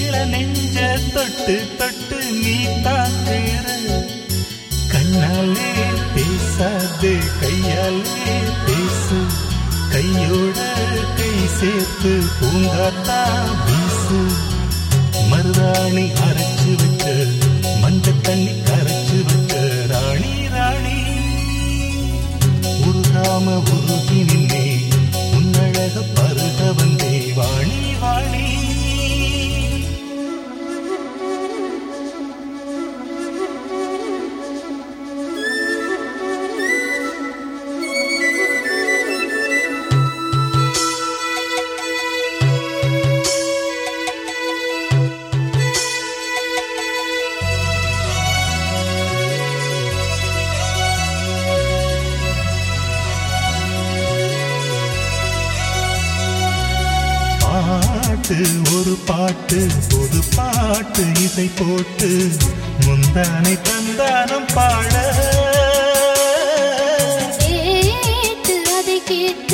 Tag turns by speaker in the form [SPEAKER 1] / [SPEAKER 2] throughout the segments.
[SPEAKER 1] இள நெஞ்ச தொட்டு தொட்டு நீ தாக்குற கண்ணாலே பேசாது கையாலே பேசு. கையோட கை சேர்த்து பூங்காத்தா வீசு. மருதாணி அரைச்சு வச்ச மஞ்ச தண்ணி கரைச்சு வச்ச ராணி ராணி. உருகாம உருகி நின்னே உன்னழக பாட்டு ஒரு பாட்டு பொது பாட்டு இசை போட்டு முந்தானை தந்தானம் பாட.
[SPEAKER 2] கேட்டு அதை கேட்டு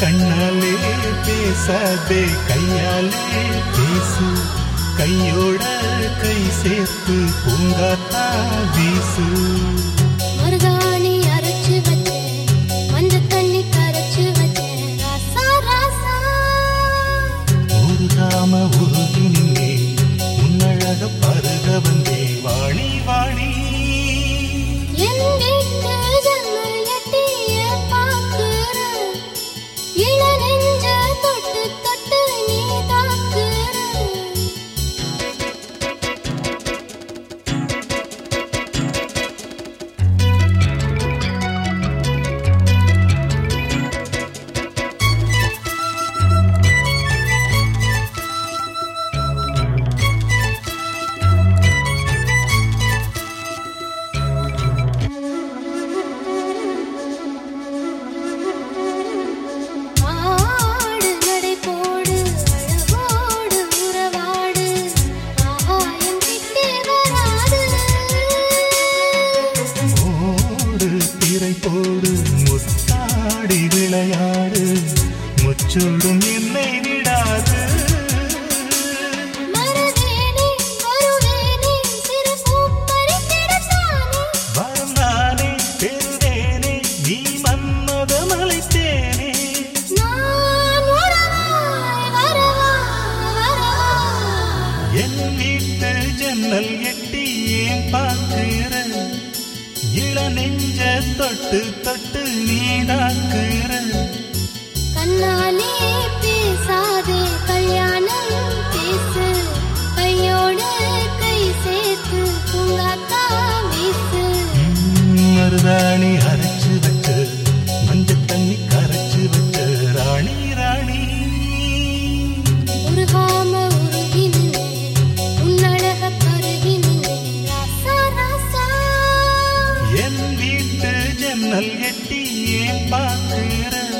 [SPEAKER 1] கண்ணாலே பேசாதே கையாலே பேசு. கையோட கை சேர்த்து பூங்காத்தா வீசு.
[SPEAKER 2] வரவா வரவா.
[SPEAKER 1] என் வீட்டு ஜன்னல் எட்டி ஏன் பார்க்கிற? இள நெஞ்ச தொட்டு தொட்டு நீடாக்குற
[SPEAKER 2] கண்ணாலே
[SPEAKER 1] compartiré